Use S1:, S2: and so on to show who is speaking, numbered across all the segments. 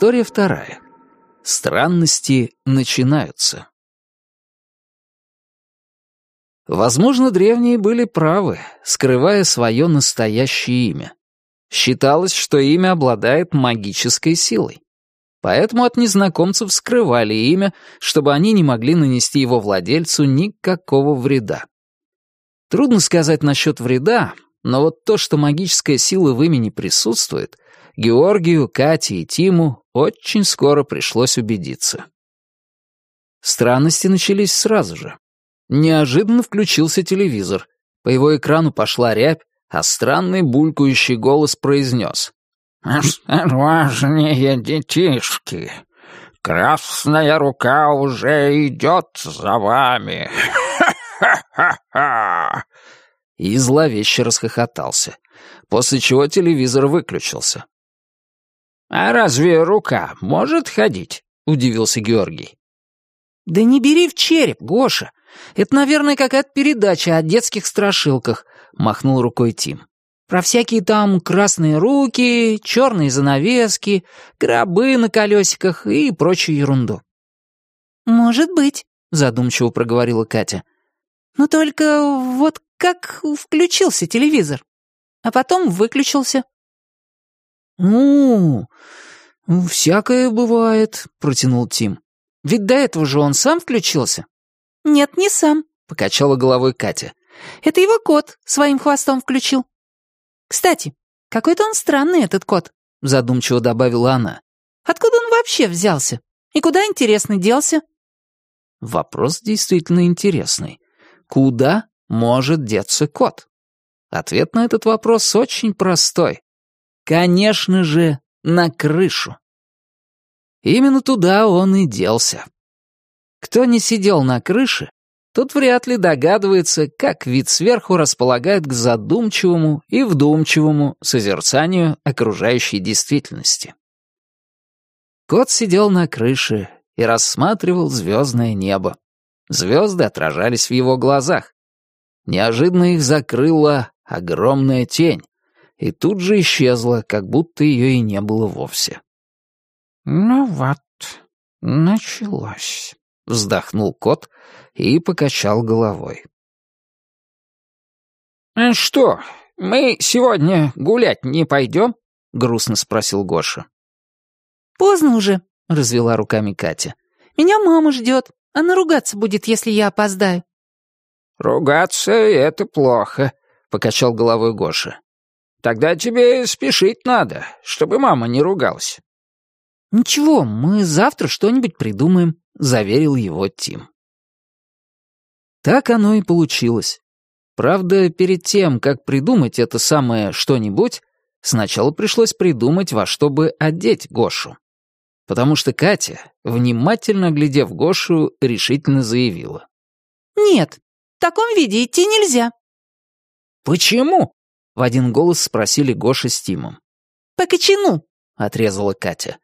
S1: История вторая. Странности начинаются. Возможно, древние были правы, скрывая свое настоящее имя. Считалось, что имя обладает магической силой. Поэтому от незнакомцев скрывали имя, чтобы они не могли нанести его владельцу никакого вреда. Трудно сказать насчет вреда, но вот то, что магическая сила в имени присутствует, Георгию, Кате и Тиму очень скоро пришлось убедиться. Странности начались сразу же. Неожиданно включился телевизор. По его экрану пошла рябь, а странный булькающий голос произнес.
S2: «Осторожнее, детишки! Красная рука уже идет за вами! Ха-ха-ха!»
S1: И зловеще расхохотался, после чего телевизор выключился.
S2: «А разве рука может ходить?» — удивился Георгий.
S3: «Да не бери в череп, Гоша. Это, наверное, какая-то передача о детских страшилках», — махнул рукой Тим. «Про всякие там красные руки, черные занавески, гробы на колесиках и прочую ерунду». «Может быть», — задумчиво проговорила Катя. «Но только вот как включился телевизор, а потом выключился».
S1: «Ну, всякое бывает», — протянул Тим.
S3: «Ведь до этого же он сам включился». «Нет, не сам», — покачала головой Катя. «Это его кот своим хвостом включил». «Кстати, какой-то он странный, этот кот», — задумчиво добавила она. «Откуда он вообще взялся? И куда, интересно, делся?»
S1: Вопрос действительно интересный. Куда может деться кот? Ответ на этот вопрос очень простой. Конечно же, на крышу. Именно туда он и делся. Кто не сидел на крыше, тот вряд ли догадывается, как вид сверху располагает к задумчивому и вдумчивому созерцанию окружающей действительности. Кот сидел на крыше и рассматривал звездное небо. Звезды отражались в его глазах. Неожиданно их закрыла огромная тень, и тут же исчезла, как будто ее и не было вовсе.
S2: «Ну вот, началось», — вздохнул кот и покачал головой. «А «Что, мы сегодня гулять не пойдем?» — грустно спросил Гоша.
S3: «Поздно уже», — развела руками Катя. «Меня мама ждет. Она ругаться будет, если я опоздаю».
S2: «Ругаться — это плохо», — покачал головой Гоша. Тогда тебе спешить надо, чтобы мама не ругалась».
S1: «Ничего, мы завтра что-нибудь придумаем», — заверил его Тим. Так оно и получилось. Правда, перед тем, как придумать это самое что-нибудь, сначала пришлось придумать, во что бы одеть Гошу. Потому что Катя, внимательно глядев Гошу, решительно заявила.
S3: «Нет, в таком виде идти нельзя».
S2: «Почему?»
S1: В один голос спросили Гоша с Тимом.
S3: «По кочану», — отрезала Катя.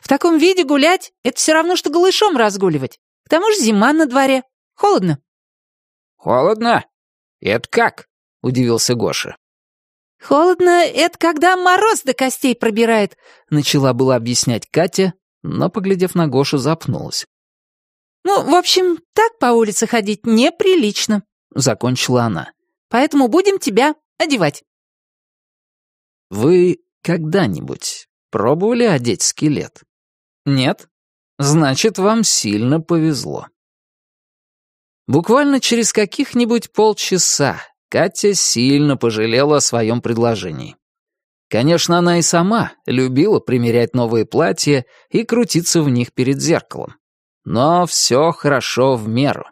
S3: «В таком виде гулять — это все равно, что голышом разгуливать. К тому же зима на дворе. Холодно».
S2: «Холодно? Это как?» — удивился Гоша.
S3: «Холодно — это когда мороз до костей пробирает», — начала была объяснять Катя, но, поглядев на Гошу, запнулась. «Ну, в общем, так по улице ходить неприлично», — закончила она. «Поэтому будем тебя одевать».
S1: Вы когда-нибудь пробовали одеть скелет? Нет? Значит, вам сильно повезло. Буквально через каких-нибудь полчаса Катя сильно пожалела о своем предложении. Конечно, она и сама любила примерять новые платья и крутиться в них перед зеркалом. Но все хорошо в меру.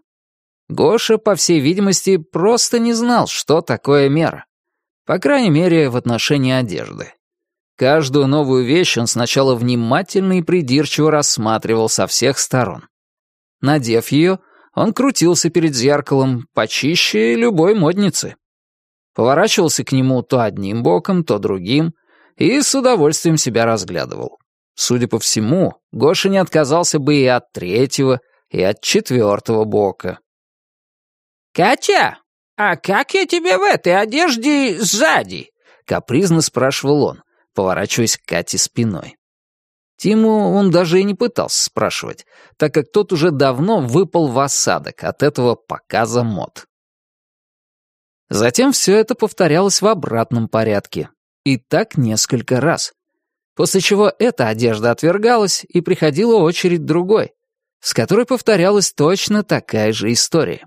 S1: Гоша, по всей видимости, просто не знал, что такое мера. По крайней мере, в отношении одежды. Каждую новую вещь он сначала внимательно и придирчиво рассматривал со всех сторон. Надев ее, он крутился перед зеркалом, почище любой модницы. Поворачивался к нему то одним боком, то другим, и с удовольствием себя разглядывал. Судя по всему, Гоша не отказался бы и от третьего, и от четвертого бока.
S2: «Катя, «А как я тебе в этой одежде сзади?» — капризно спрашивал он, поворачиваясь к Кате спиной.
S1: Тиму он даже и не пытался спрашивать, так как тот уже давно выпал в осадок от этого показа мод. Затем все это повторялось в обратном порядке. И так несколько раз. После чего эта одежда отвергалась, и приходила очередь другой, с которой повторялась точно такая же история.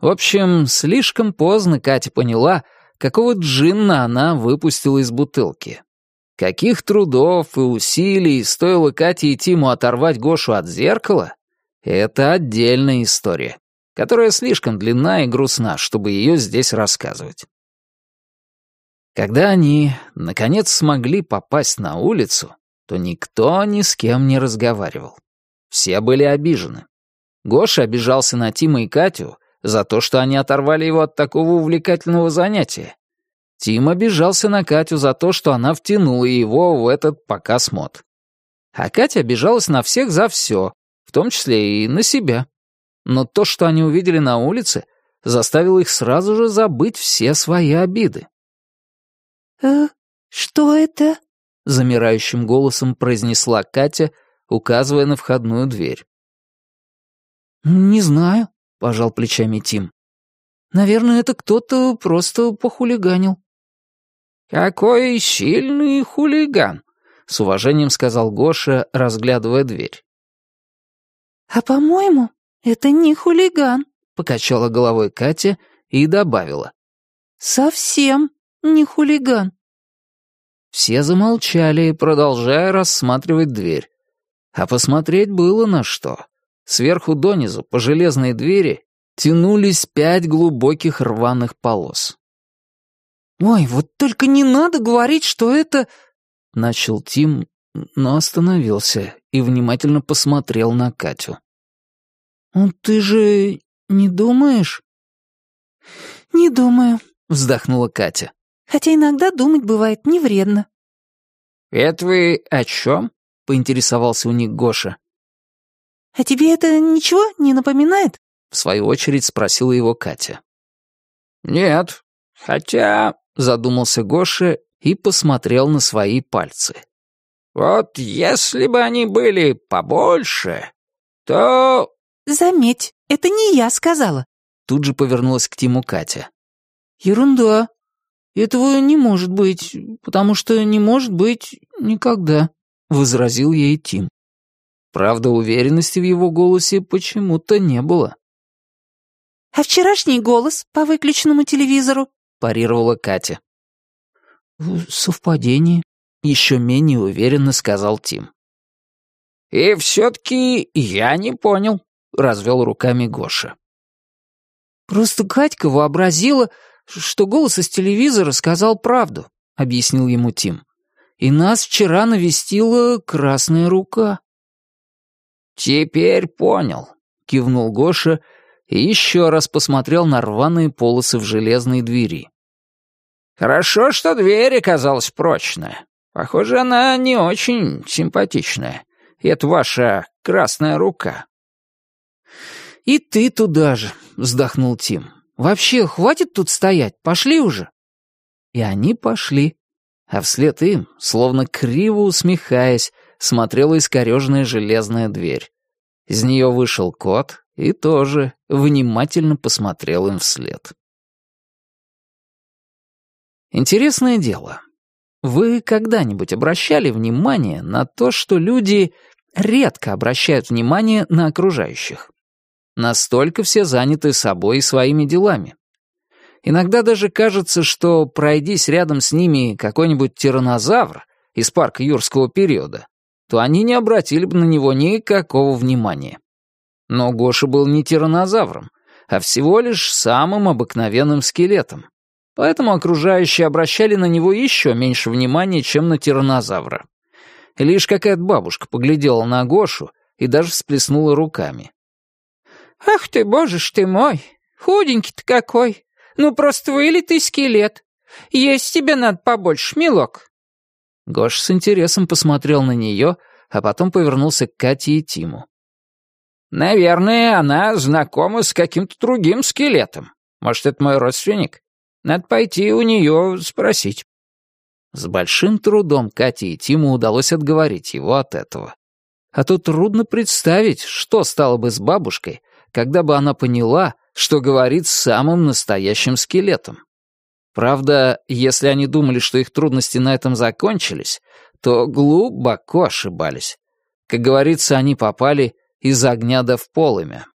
S1: В общем, слишком поздно Катя поняла, какого джинна она выпустила из бутылки. Каких трудов и усилий стоило Кате и Тиму оторвать Гошу от зеркала, это отдельная история, которая слишком длинна и грустна, чтобы ее здесь рассказывать. Когда они, наконец, смогли попасть на улицу, то никто ни с кем не разговаривал. Все были обижены. Гоша обижался на Тима и Катю за то, что они оторвали его от такого увлекательного занятия, Тим обижался на Катю за то, что она втянула его в этот показ мод. А Катя обижалась на всех за все, в том числе и на себя. Но то, что они увидели на улице, заставило их сразу же забыть все свои обиды.
S3: «Э, что это?»
S1: — замирающим голосом произнесла Катя, указывая на входную дверь.
S3: «Не знаю», — пожал плечами Тим. «Наверное, это кто-то просто похулиганил».
S2: «Какой сильный хулиган!» — с уважением сказал Гоша, разглядывая дверь.
S3: «А, по-моему, это не хулиган», —
S1: покачала головой Катя и добавила.
S3: «Совсем не хулиган».
S1: Все замолчали, продолжая рассматривать дверь. А посмотреть было на что. Сверху донизу по железной двери тянулись пять глубоких рваных полос.
S3: «Ой, вот только не надо говорить, что это...»
S1: Начал Тим, но остановился и внимательно посмотрел на Катю.
S3: «Ну ты же не думаешь?» «Не думаю», — вздохнула Катя. «Хотя иногда думать бывает не вредно».
S2: «Это вы о чем?» — поинтересовался у них Гоша.
S3: «А тебе это ничего не напоминает?»
S1: — в свою очередь спросила его Катя.
S2: «Нет, хотя
S1: задумался Гоша и посмотрел на свои пальцы.
S2: «Вот если бы они были побольше, то...»
S3: «Заметь, это не я сказала», —
S1: тут же повернулась к Тиму Катя.
S3: «Ерунда. Этого не может быть, потому что не может быть никогда», — возразил ей Тим.
S1: Правда, уверенности в его голосе почему-то не было.
S3: «А вчерашний голос по выключенному телевизору?»
S1: — парировала Катя.
S3: «Совпадение», —
S1: еще менее уверенно сказал Тим.
S2: «И все-таки я не понял», — развел руками Гоша.
S3: «Просто Катька вообразила, что голос из телевизора сказал правду», — объяснил ему Тим. «И нас вчера навестила красная рука».
S2: «Теперь понял», — кивнул Гоша и еще раз посмотрел на рваные полосы в железной двери. «Хорошо, что дверь оказалась прочная. Похоже, она не очень симпатичная. Это ваша красная рука».
S3: «И ты туда же», — вздохнул Тим. «Вообще, хватит тут стоять, пошли уже».
S1: И они пошли. А вслед им, словно криво усмехаясь, смотрела искореженная железная дверь. Из нее вышел кот и тоже внимательно посмотрел им вслед. Интересное дело. Вы когда-нибудь обращали внимание на то, что люди редко обращают внимание на окружающих? Настолько все заняты собой и своими делами. Иногда даже кажется, что пройдись рядом с ними какой-нибудь тиранозавр из парка юрского периода, то они не обратили бы на него никакого внимания. Но Гоша был не тиранозавром, а всего лишь самым обыкновенным скелетом. Поэтому окружающие обращали на него еще меньше внимания, чем на тиранозавра. Лишь какая-то бабушка поглядела на Гошу и даже всплеснула руками.
S3: «Ах ты, боже ж ты мой! Худенький-то какой! Ну, просто вылитый скелет! Есть тебе надо побольше, милок!»
S1: Гош с интересом посмотрел на нее, а потом повернулся к Кате и Тиму.
S2: «Наверное, она знакома с каким-то другим скелетом. Может, это мой родственник? Надо пойти у нее спросить».
S1: С большим трудом Кате и Тиму удалось отговорить его от этого. А то трудно представить, что стало бы с бабушкой, когда бы она поняла, что говорит с самым настоящим скелетом. Правда, если они думали, что их трудности на этом закончились, то глубоко ошибались. Как говорится, они попали из огня да в полымя.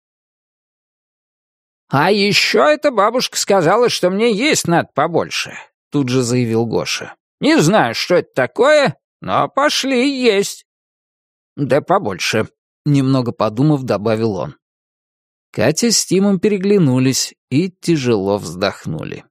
S2: «А еще эта бабушка сказала, что мне есть надо побольше», — тут же заявил Гоша. «Не знаю, что это такое, но пошли есть». «Да побольше», — немного подумав, добавил он.
S1: Катя с Тимом переглянулись и тяжело вздохнули.